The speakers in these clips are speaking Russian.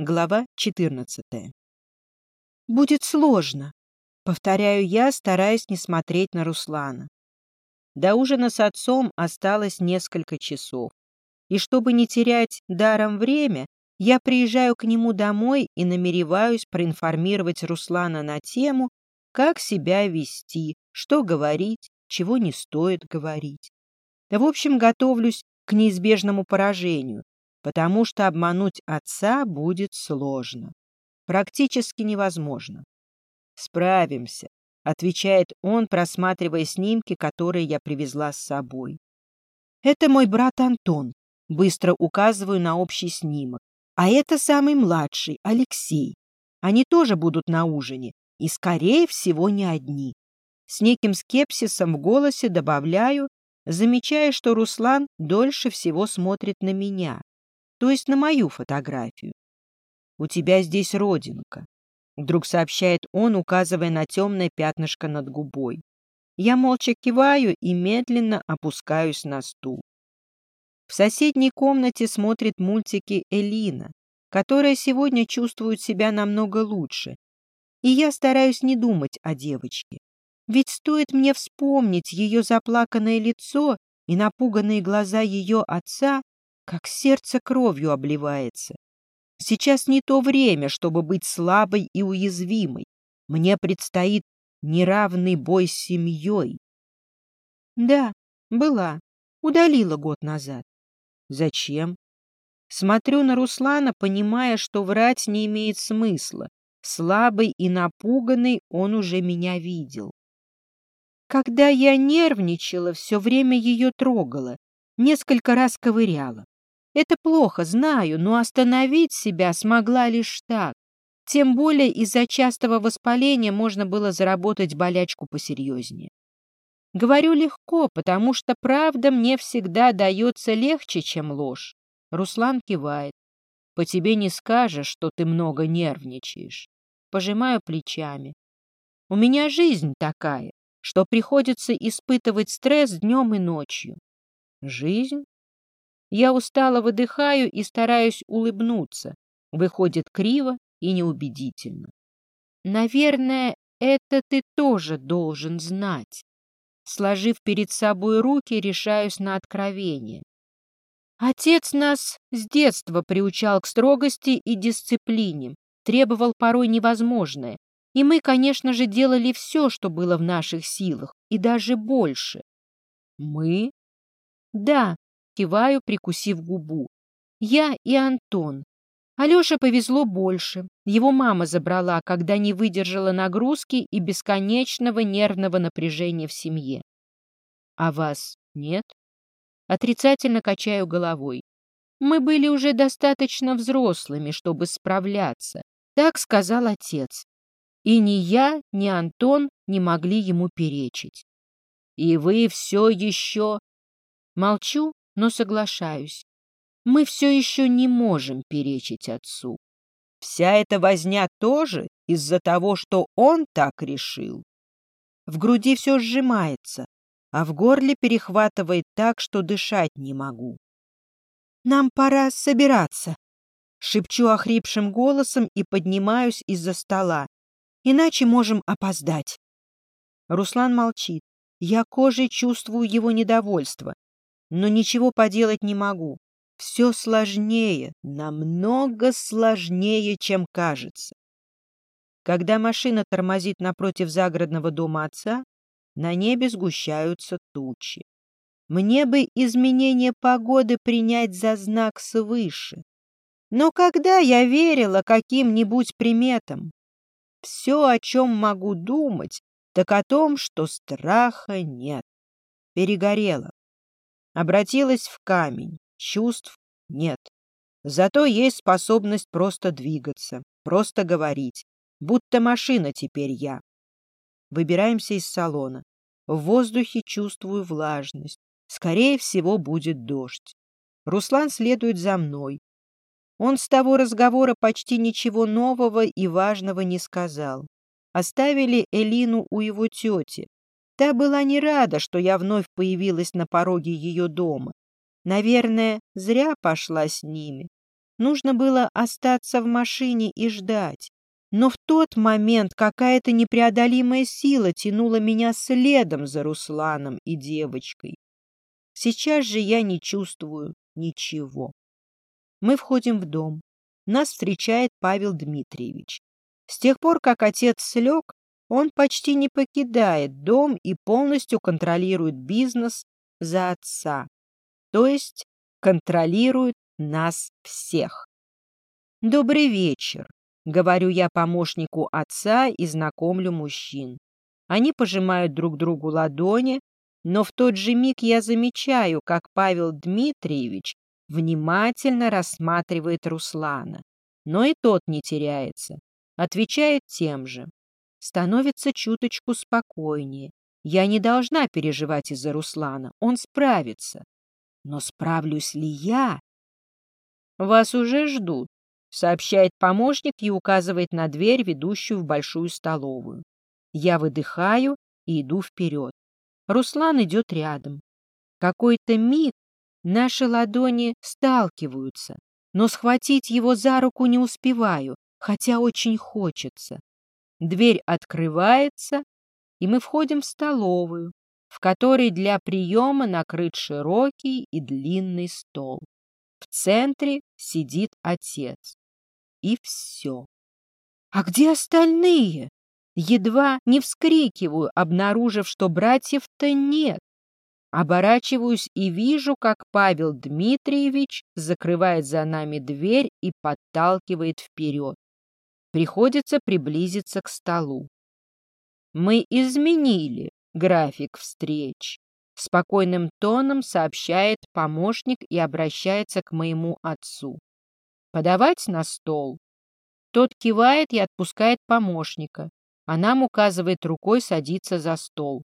Глава 14. «Будет сложно», — повторяю я, стараясь не смотреть на Руслана. До ужина с отцом осталось несколько часов. И чтобы не терять даром время, я приезжаю к нему домой и намереваюсь проинформировать Руслана на тему, как себя вести, что говорить, чего не стоит говорить. В общем, готовлюсь к неизбежному поражению, потому что обмануть отца будет сложно. Практически невозможно. «Справимся», — отвечает он, просматривая снимки, которые я привезла с собой. «Это мой брат Антон», — быстро указываю на общий снимок. «А это самый младший, Алексей. Они тоже будут на ужине, и, скорее всего, не одни». С неким скепсисом в голосе добавляю, замечая, что Руслан дольше всего смотрит на меня то есть на мою фотографию. «У тебя здесь родинка», — вдруг сообщает он, указывая на темное пятнышко над губой. Я молча киваю и медленно опускаюсь на стул. В соседней комнате смотрит мультики Элина, которая сегодня чувствует себя намного лучше. И я стараюсь не думать о девочке. Ведь стоит мне вспомнить ее заплаканное лицо и напуганные глаза ее отца, как сердце кровью обливается. Сейчас не то время, чтобы быть слабой и уязвимой. Мне предстоит неравный бой с семьей. Да, была. Удалила год назад. Зачем? Смотрю на Руслана, понимая, что врать не имеет смысла. Слабый и напуганный он уже меня видел. Когда я нервничала, все время ее трогала, несколько раз ковыряла. Это плохо, знаю, но остановить себя смогла лишь так. Тем более из-за частого воспаления можно было заработать болячку посерьезнее. Говорю легко, потому что правда мне всегда дается легче, чем ложь. Руслан кивает. По тебе не скажешь, что ты много нервничаешь. Пожимаю плечами. У меня жизнь такая, что приходится испытывать стресс днем и ночью. Жизнь? Я устало выдыхаю и стараюсь улыбнуться. Выходит криво и неубедительно. Наверное, это ты тоже должен знать. Сложив перед собой руки, решаюсь на откровение. Отец нас с детства приучал к строгости и дисциплине, требовал порой невозможное. И мы, конечно же, делали все, что было в наших силах, и даже больше. Мы? Да, Киваю, прикусив губу. Я и Антон. Алёше повезло больше. Его мама забрала, когда не выдержала нагрузки и бесконечного нервного напряжения в семье. А вас нет? Отрицательно качаю головой. Мы были уже достаточно взрослыми, чтобы справляться. Так сказал отец. И ни я, ни Антон не могли ему перечить. И вы все еще... Молчу, но соглашаюсь. Мы все еще не можем перечить отцу. Вся эта возня тоже из-за того, что он так решил. В груди все сжимается, а в горле перехватывает так, что дышать не могу. «Нам пора собираться», — шепчу охрипшим голосом и поднимаюсь из-за стола. «Иначе можем опоздать». Руслан молчит. Я кожей чувствую его недовольство но ничего поделать не могу. Все сложнее, намного сложнее, чем кажется. Когда машина тормозит напротив загородного дома отца, на небе сгущаются тучи. Мне бы изменение погоды принять за знак свыше. Но когда я верила каким-нибудь приметам? Все, о чем могу думать, так о том, что страха нет. Перегорела обратилась в камень, чувств нет. Зато есть способность просто двигаться, просто говорить, будто машина теперь я. Выбираемся из салона. В воздухе чувствую влажность. Скорее всего, будет дождь. Руслан следует за мной. Он с того разговора почти ничего нового и важного не сказал. Оставили Элину у его тети, Та была не рада, что я вновь появилась на пороге ее дома. Наверное, зря пошла с ними. Нужно было остаться в машине и ждать. Но в тот момент какая-то непреодолимая сила тянула меня следом за Русланом и девочкой. Сейчас же я не чувствую ничего. Мы входим в дом. Нас встречает Павел Дмитриевич. С тех пор, как отец слег, он почти не покидает дом и полностью контролирует бизнес за отца. То есть контролирует нас всех. «Добрый вечер», — говорю я помощнику отца и знакомлю мужчин. Они пожимают друг другу ладони, но в тот же миг я замечаю, как Павел Дмитриевич внимательно рассматривает Руслана. Но и тот не теряется, отвечает тем же. Становится чуточку спокойнее. Я не должна переживать из-за Руслана, он справится. Но справлюсь ли я? «Вас уже ждут», — сообщает помощник и указывает на дверь, ведущую в большую столовую. Я выдыхаю и иду вперед. Руслан идет рядом. Какой-то миг наши ладони сталкиваются, но схватить его за руку не успеваю, хотя очень хочется. Дверь открывается, и мы входим в столовую, в которой для приема накрыт широкий и длинный стол. В центре сидит отец. И все. А где остальные? Едва не вскрикиваю, обнаружив, что братьев-то нет. Оборачиваюсь и вижу, как Павел Дмитриевич закрывает за нами дверь и подталкивает вперед. Приходится приблизиться к столу. Мы изменили график встреч. Спокойным тоном сообщает помощник и обращается к моему отцу. Подавать на стол. Тот кивает и отпускает помощника а нам указывает рукой садиться за стол.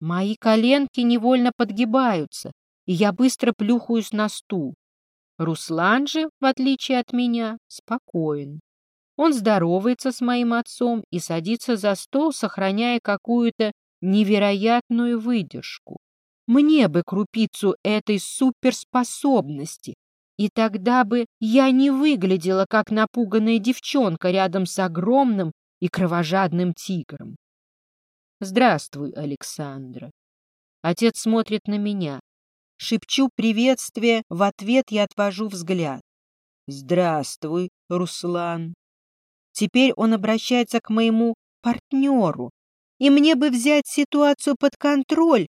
Мои коленки невольно подгибаются, и я быстро плюхаюсь на стул. Руслан же, в отличие от меня, спокоен. Он здоровается с моим отцом и садится за стол, сохраняя какую-то невероятную выдержку. Мне бы крупицу этой суперспособности, и тогда бы я не выглядела как напуганная девчонка рядом с огромным и кровожадным тигром. «Здравствуй, Александра». Отец смотрит на меня. Шепчу приветствие, в ответ я отвожу взгляд. «Здравствуй, Руслан». Теперь он обращается к моему партнеру, и мне бы взять ситуацию под контроль,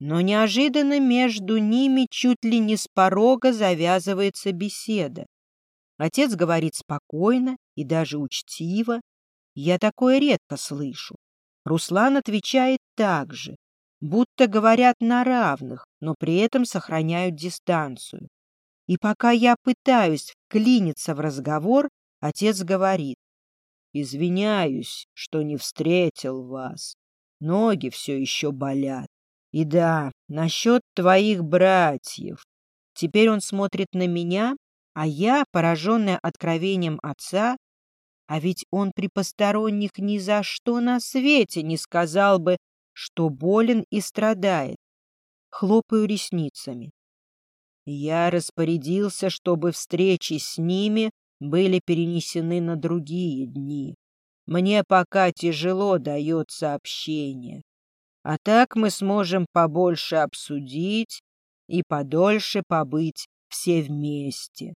но неожиданно между ними чуть ли не с порога завязывается беседа. Отец говорит спокойно и даже учтиво, я такое редко слышу. Руслан отвечает так же, будто говорят на равных, но при этом сохраняют дистанцию. И пока я пытаюсь вклиниться в разговор, отец говорит, «Извиняюсь, что не встретил вас. Ноги все еще болят. И да, насчет твоих братьев». Теперь он смотрит на меня, а я, пораженная откровением отца, а ведь он при посторонних ни за что на свете не сказал бы, что болен и страдает. Хлопаю ресницами. Я распорядился, чтобы встречи с ними были перенесены на другие дни. Мне пока тяжело дается общение. А так мы сможем побольше обсудить и подольше побыть все вместе.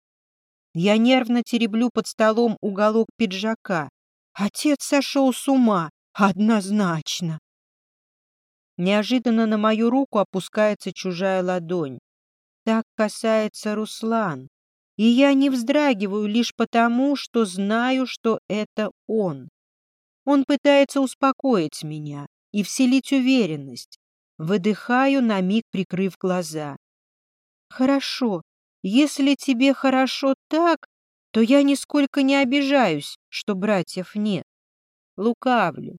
Я нервно тереблю под столом уголок пиджака. Отец сошел с ума, однозначно. Неожиданно на мою руку опускается чужая ладонь. Так касается Руслан. И я не вздрагиваю лишь потому, что знаю, что это он. Он пытается успокоить меня и вселить уверенность. Выдыхаю, на миг прикрыв глаза. «Хорошо, если тебе хорошо так, то я нисколько не обижаюсь, что братьев нет. Лукавлю.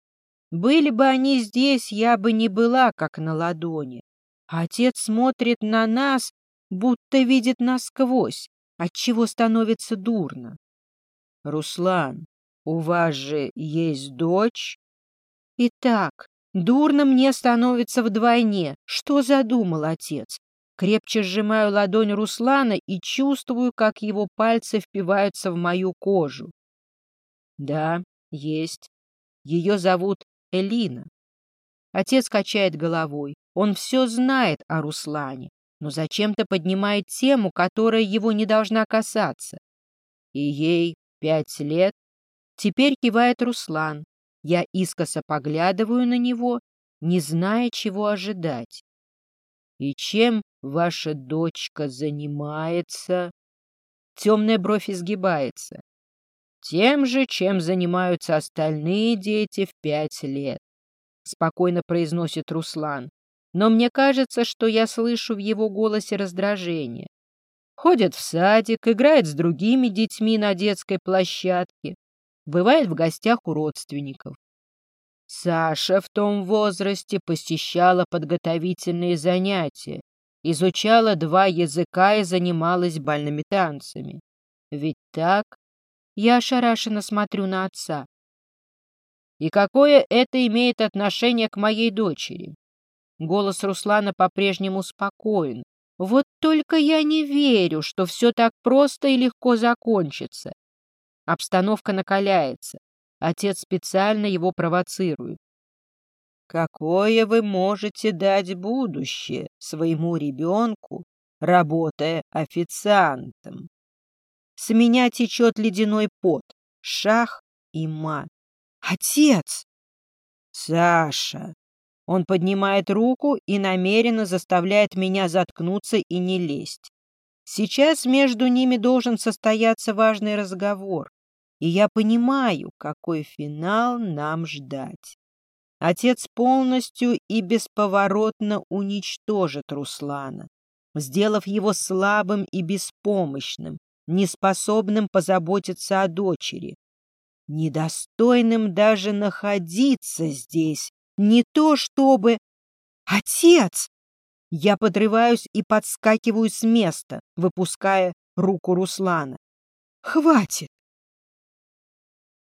Были бы они здесь, я бы не была, как на ладони. Отец смотрит на нас, будто видит насквозь, отчего становится дурно. Руслан, у вас же есть дочь? Итак, дурно мне становится вдвойне. Что задумал отец? Крепче сжимаю ладонь Руслана и чувствую, как его пальцы впиваются в мою кожу. Да, есть. Ее зовут Элина. Отец качает головой. Он все знает о Руслане, но зачем-то поднимает тему, которая его не должна касаться. И ей пять лет. Теперь кивает Руслан. Я искоса поглядываю на него, не зная, чего ожидать. И чем ваша дочка занимается? Темная бровь изгибается. Тем же, чем занимаются остальные дети в пять лет. Спокойно произносит Руслан. Но мне кажется, что я слышу в его голосе раздражение. Ходит в садик, играет с другими детьми на детской площадке, бывает в гостях у родственников. Саша в том возрасте посещала подготовительные занятия, изучала два языка и занималась бальными танцами. Ведь так? Я ошарашенно смотрю на отца. И какое это имеет отношение к моей дочери? Голос Руслана по-прежнему спокоен. Вот только я не верю, что все так просто и легко закончится. Обстановка накаляется. Отец специально его провоцирует. Какое вы можете дать будущее своему ребенку, работая официантом? С меня течет ледяной пот, шах и мат. Отец! Саша! Он поднимает руку и намеренно заставляет меня заткнуться и не лезть. Сейчас между ними должен состояться важный разговор и я понимаю, какой финал нам ждать. Отец полностью и бесповоротно уничтожит Руслана, сделав его слабым и беспомощным, неспособным позаботиться о дочери, недостойным даже находиться здесь, не то чтобы... Отец! Я подрываюсь и подскакиваю с места, выпуская руку Руслана. Хватит!